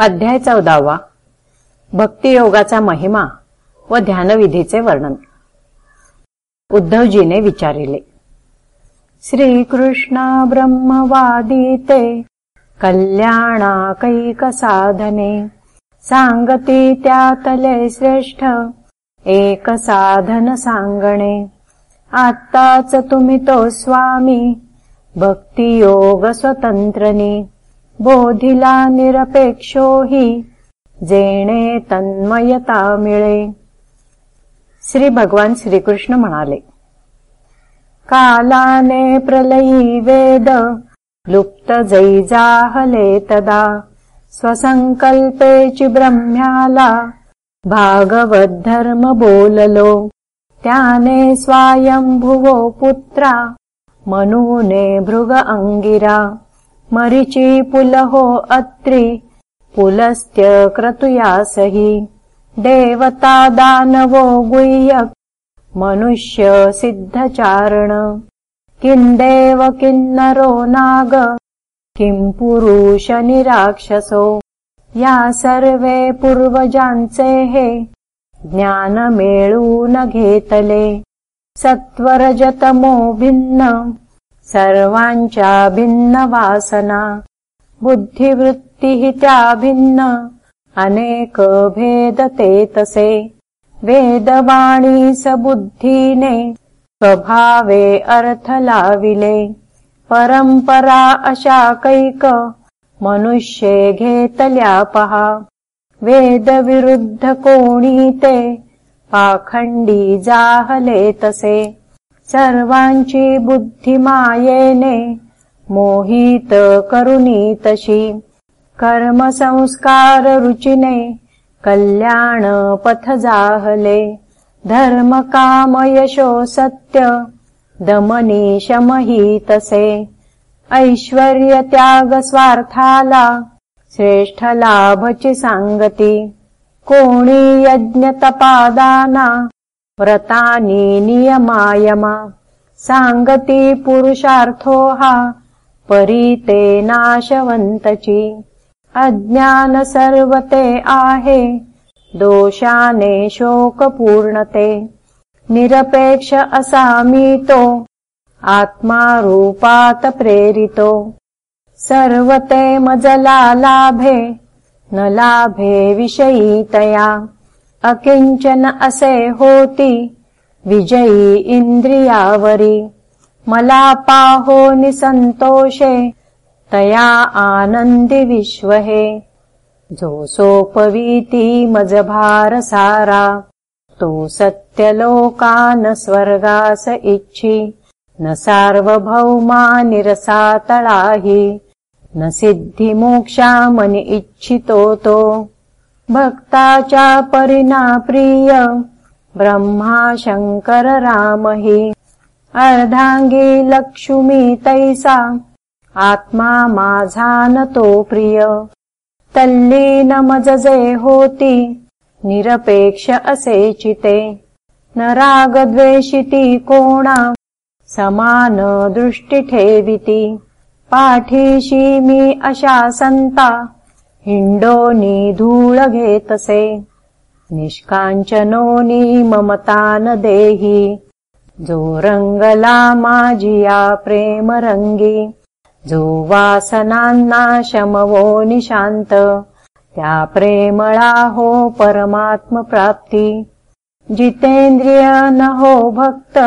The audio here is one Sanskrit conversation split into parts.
अध्याय चौदावा भक्तियोगाचा महिमा व ध्यानविधीचे वर्णन. उद्धवजीने विचारिले श्रीकृष्ण ब्रह्मवादीते कल्याणाकैक साधने सांगती त्यातले श्रेष्ठ एक साधन सांगणे. आत्ताच तुम्ही तो स्वामी भक्तियोग स्वतंत्रनी बोधिला निरपेक्षो हि जेणे तन्मयता मिळे श्री भगवान श्रीकृष्ण म्हणाले कालाने प्रलयी वेद लुप्त जैजाहले तदा. स्वसंकल्पेची ब्रह्म्याला भागवत धर्म बोललो. त्याने स्वायंभुवो पुत्रा मनूने भृग अंगिरा मरिची पुलहो अत्रि पुलस्त्य क्रतुयासहि। देवता दानवो गुह्यक् मनुष्य सिद्धचारण। किम् देव किन्नरो नाग किम् पुरुष निराक्षसो। या सर्वे पूर्वजान्सेहे ज्ञानमेळू न घेतले। सत्वरजतमो भिन्न सर्वाञ्चा भिन्न वासना बुद्धिवृत्तिः भिन्न अनेक भेदते तसे वेदवाणी स बुद्धीने। स्वभावे अर्थ लाविले परम्परा अशाकैक। मनुष्ये घेतल्या पहा वेदविरुद्ध कोणीते पाखण्डी जाहले तसे सर्वाञ्ची बुद्धिमायेने मोहित करुणीतशी कर्म संस्कार रुचिने कल्याण पथ जाहले धर्म काम यशो सत्य दमनी शमहीतसे ऐश्वर्य त्याग स्वार्थाला श्रेष्ठ लाभची सांगती कोणी यज्ञ तपादाना व्रतानी नियमायमा सांगती पुरुषार्थो हा। परीते नाशवन्तची। अज्ञान सर्वते आहे। दोषाने शोकपूर्णते। निरपेक्ष असामीतो। आत्मा रूपात प्रेरितो। सर्वते मजला लाभे। न लाभे विषयीतया अकिञ्चन असे होती. विजयी इन्द्रियावरी मला पाहो निसन्तोषे तया आनन्दि विश्वहे. जो सोपवीति मजभार सारा. तो सत्यलोकान स्वर्गास इच्छि. न सार्वभौमा निरसातळाहि न सिद्धिमोक्षा मनि इच्छितो तो भक्ताचा परिना प्रिय ब्रह्मा शङ्कर रामहि। अर्धाङ्गी लक्ष्मी तैसा आत्मा माझानतो प्रिय। तल्लीन मजजे होती निरपेक्ष असे चिते। न रागद्वेषिति कोणा समान दृष्टि ठेविति। पाठीशी मी अशा सन्ता हिण्डोनी धूळ घेतसे निष्काञ्चनोनी ममतान देही। जो रङ्गला माजिया प्रेम रङ्गी जो वासनान्नाशमवो निशान्त त्या प्रेमळा हो परमात्म प्राप्ति जितेन्द्रिय न हो भक्त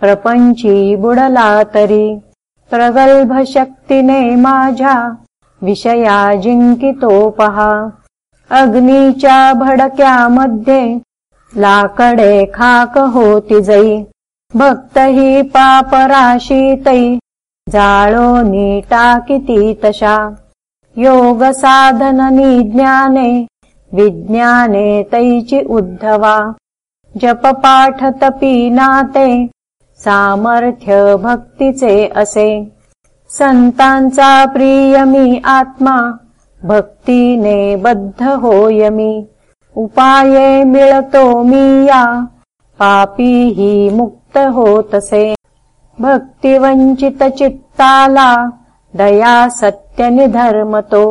प्रपञ्ची बुडला तरी प्रगल्भ शक्तिने माझा विषया जिङ्कितोपहा अग्नीच्या भडक्या मध्ये लाकडे खाक होती जै भक्त हि पापराशीतै जाळो नीटाकिती तशा। योग साधननी ज्ञाने विज्ञाने तैची उद्धवा। जप पाठ तपी नाते सामर्थ्य भक्तीचे असे संतांचा प्रियमी आत्मा भक्तीने बद्ध होयमी। उपाये मिळतो मी या पापी हि मुक्त होतसे। भक्तिवञ्चित चित्ताला दया सत्यनिधर्मतो।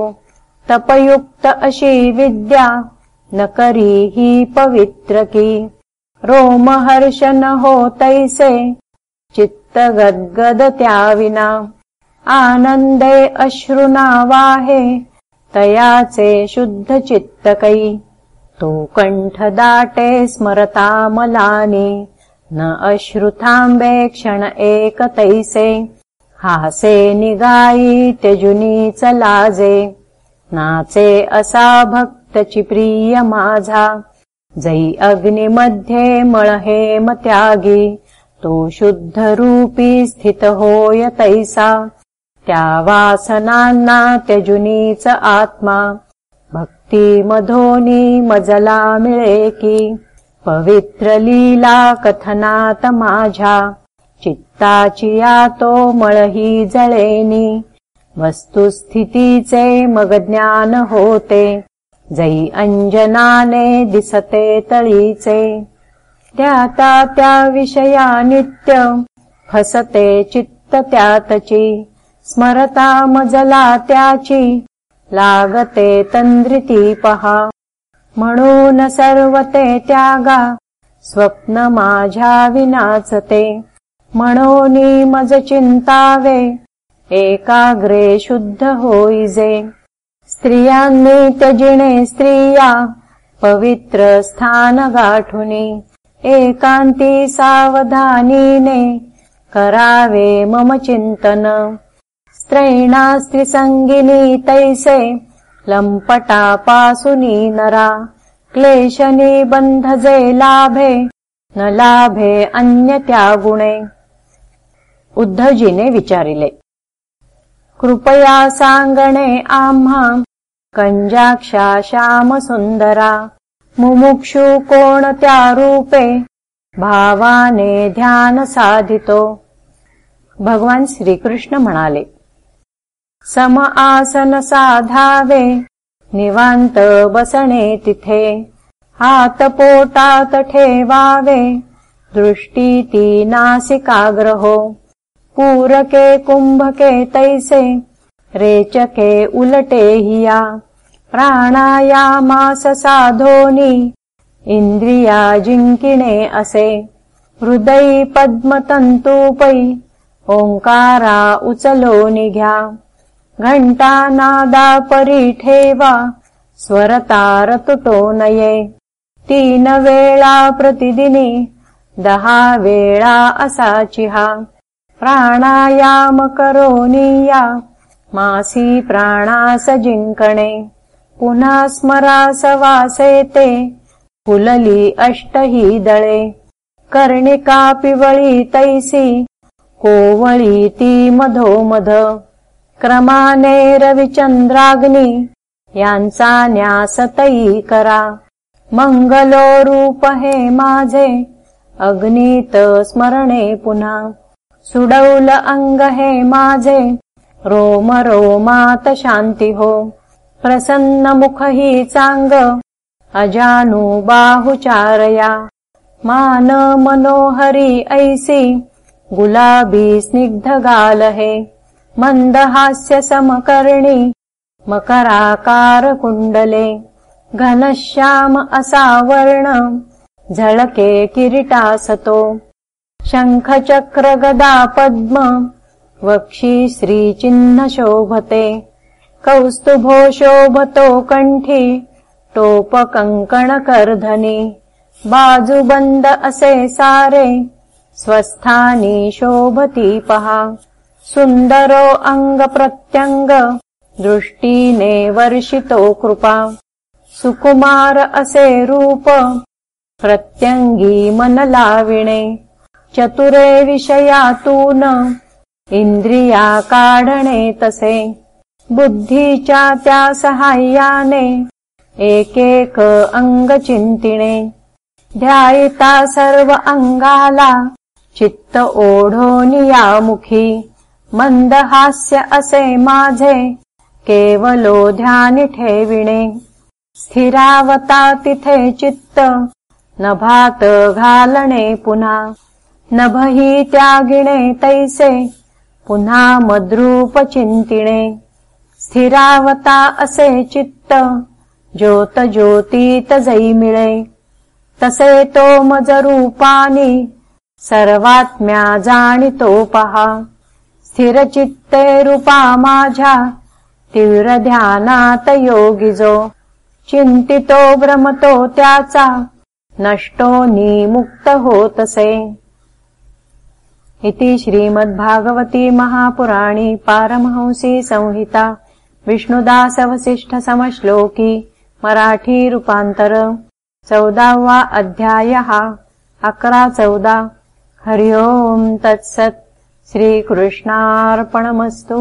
तपयुक्त अशी विद्या न करी ही पवित्र की। रोमहर्ष न हो तैसे चित्त गद्गद त्या विना आनन्दे अश्रुना वाहे तयाचे शुद्ध चित्तकै तो कण्ठदाटे स्मरता मलानि न अश्रुताम्बे क्षण एक तैसे हासे निगायी त्यजुनी चलाजे नाचे असा भक्तची प्रिय माझा जै अग्निमध्ये मळहेम त्यागी तो शुद्ध रूपी स्थित होय तैसा त्या वासनांना त्यजुनीच आत्मा। भक्ती मधोनी मजला मिळे की पवित्र लीला कथनात माझ्या। चित्ताची तो मळही जळेनी। वस्तुस्थितीचे मग ज्ञान होते। जै अंजनाने दिसते तळीचे। त्याता त्या विषया नित्य। फसते चित्त त्यातची स्मरता मजला त्याची लागते तंद्रिती पहा. म्हणून सर्वते त्यागा स्वप्न माझ्या विनाचते म्हणून मज चिंतावे एकाग्रे शुद्ध होईजे स्त्रियांनी त्यजिणे स्त्रिया पवित्र स्थान गाठुनी. एकांती सावधानीने करावे मम चिंतन स्त्रैणा स्त्रीसंगिनी तैसे। लंपटापासुनी नरा। क्लेशनी बंधजे लाभे। न लाभे अन्य त्या गुणे। उद्धवजीने विचारिले। कृपया साङ्गणे आम्हा। कञ्जाक्षा श्यामसुन्दरा। मुमुक्षु कोणत्या रूपे भावाने ध्यान साधितो। भगवान श्रीकृष्ण म्हणाले सम आसन साधावे निवांत बसणे तिथे. हात पोटात ठेवावे दृष्टी ती नासिकाग्रहो. पूरके कुंभके तैसे रेचके उलटे हिया. प्राणायामास साधोनी इंद्रिया जिंकिणे असे. हृदय पद्मतंतुपै ओंकारा उचलो निघ्या घंटा नादा परी ठेवा स्वरतार तुटो नये तीन वेळा प्रतिदिनी दहा वेळा असाचिहा। प्राणायाम करोनीया मासी प्राणास जिंकणे पुन्हा स्मरास वासेते फुलली अष्टही दळे। कर्णिका पिवळी तैसी कोवळी ती मधोमध क्रमाने यांचा न्यास तई करा। मंगलो रूप स्मरणे पुन्हा। सुडौल अंग हे माझे रोम रोमात शांती हो। प्रसन्न मुख ही चांग अजानु बाहुचारया मान मनोहरी ऐसी गुलाबी स्निग्ध गाल हे मंदहास्य समकर्णी मकराकार कुंडले घनश्याम असा वर्ण झळके किरीटासतो शङ्खचक्र गदा पद्म वक्षि श्रीचिह्न शोभते कौस्तुभो शोभतो कण्ठी टोपकङ्कणकर्धनि बाजुबन्द असे सारे स्वस्थानी शोभतीपहा सुन्दरो अङ्गप्रत्यङ्ग दृष्टिने वर्षितो कृपा। सुकुमार असे रूप प्रत्यङ्गी मनलाविणे। चतुरे विषयातून इंद्रिया काढणे तसे। बुद्धीच्या त्या सहाय्याने एक एक अंग चिंतिणे। ध्यायिता सर्व अंगाला चित्त ओढोन मुखी मंदहास्य असे माझे केवलो ध्यान ठेविणे स्थिरावता तिथे चित्त नभात घालणे पुन्हा। नभही त्यागिणे तैसे पुन्हा मद्रूप चिंतिणे। स्थिरावता असे चित्त ज्योत ज्योतीत जै मिळे तसे तो मज रूपानी सर्वात्म्या जाणितो पहा स्थिरचित्ते रूपा माझ्या तीव्र ध्यानात योगिजो चिंतितो भ्रमतो त्याचा नष्टो निमुक्त होतसे। इति श्रीमद्भागवती महापुराणी पारमहंसी संहिता विष्णुदासवसिष्ठसमश्लोकी मराठीरूपान्तर चौदावा अध्यायः अकरा चौदा। हरि ओम् तत्सत् श्रीकृष्णार्पणमस्तु